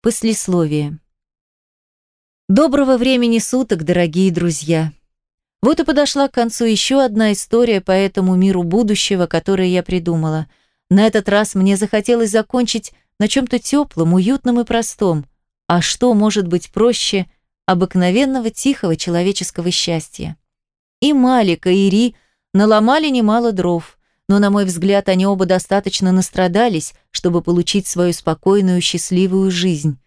Послесловие. Доброго времени суток, дорогие друзья. Вот и подошла к концу еще одна история по этому миру будущего, которую я придумала. На этот раз мне захотелось закончить на чем-то теплом, уютном и простом. А что может быть проще обыкновенного тихого человеческого счастья? И Малика, и Ри наломали немало дров, но, на мой взгляд, они оба достаточно настрадались, чтобы получить свою спокойную, счастливую жизнь.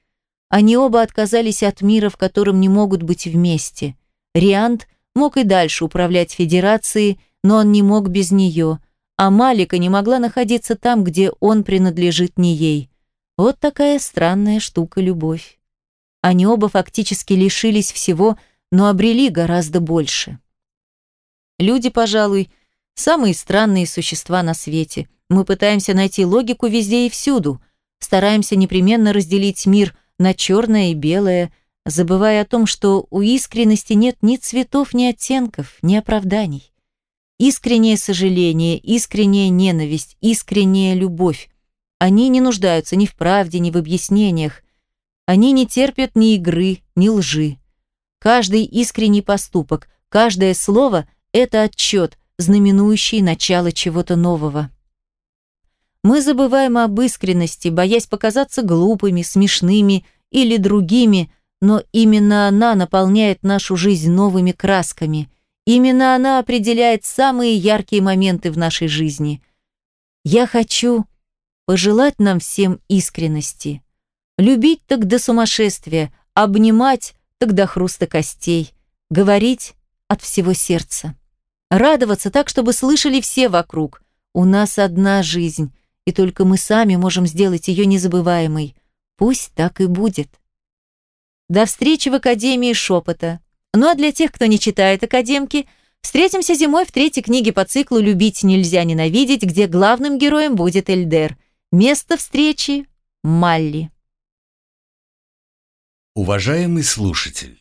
Они оба отказались от мира, в котором не могут быть вместе. Риант мог и дальше управлять Федерацией, но он не мог без нее, а Малика не могла находиться там, где он принадлежит не ей. Вот такая странная штука любовь. Они оба фактически лишились всего, но обрели гораздо больше. Люди, пожалуй, самые странные существа на свете. Мы пытаемся найти логику везде и всюду, стараемся непременно разделить мир на черное и белое, забывая о том, что у искренности нет ни цветов, ни оттенков, ни оправданий. Искреннее сожаление, искренняя ненависть, искренняя любовь. Они не нуждаются ни в правде, ни в объяснениях. Они не терпят ни игры, ни лжи. Каждый искренний поступок, каждое слово – это отчет, знаменующий начало чего-то нового. Мы забываем об искренности, боясь показаться глупыми, смешными или другими, но именно она наполняет нашу жизнь новыми красками. Именно она определяет самые яркие моменты в нашей жизни. Я хочу пожелать нам всем искренности. Любить так до сумасшествия, обнимать так до хруста костей, говорить от всего сердца. Радоваться так, чтобы слышали все вокруг. У нас одна жизнь, и только мы сами можем сделать ее незабываемой. Пусть так и будет. До встречи в Академии шепота. Ну а для тех, кто не читает Академки, встретимся зимой в третьей книге по циклу «Любить нельзя ненавидеть», где главным героем будет Эльдер. Место встречи – Малли. Уважаемый слушатель,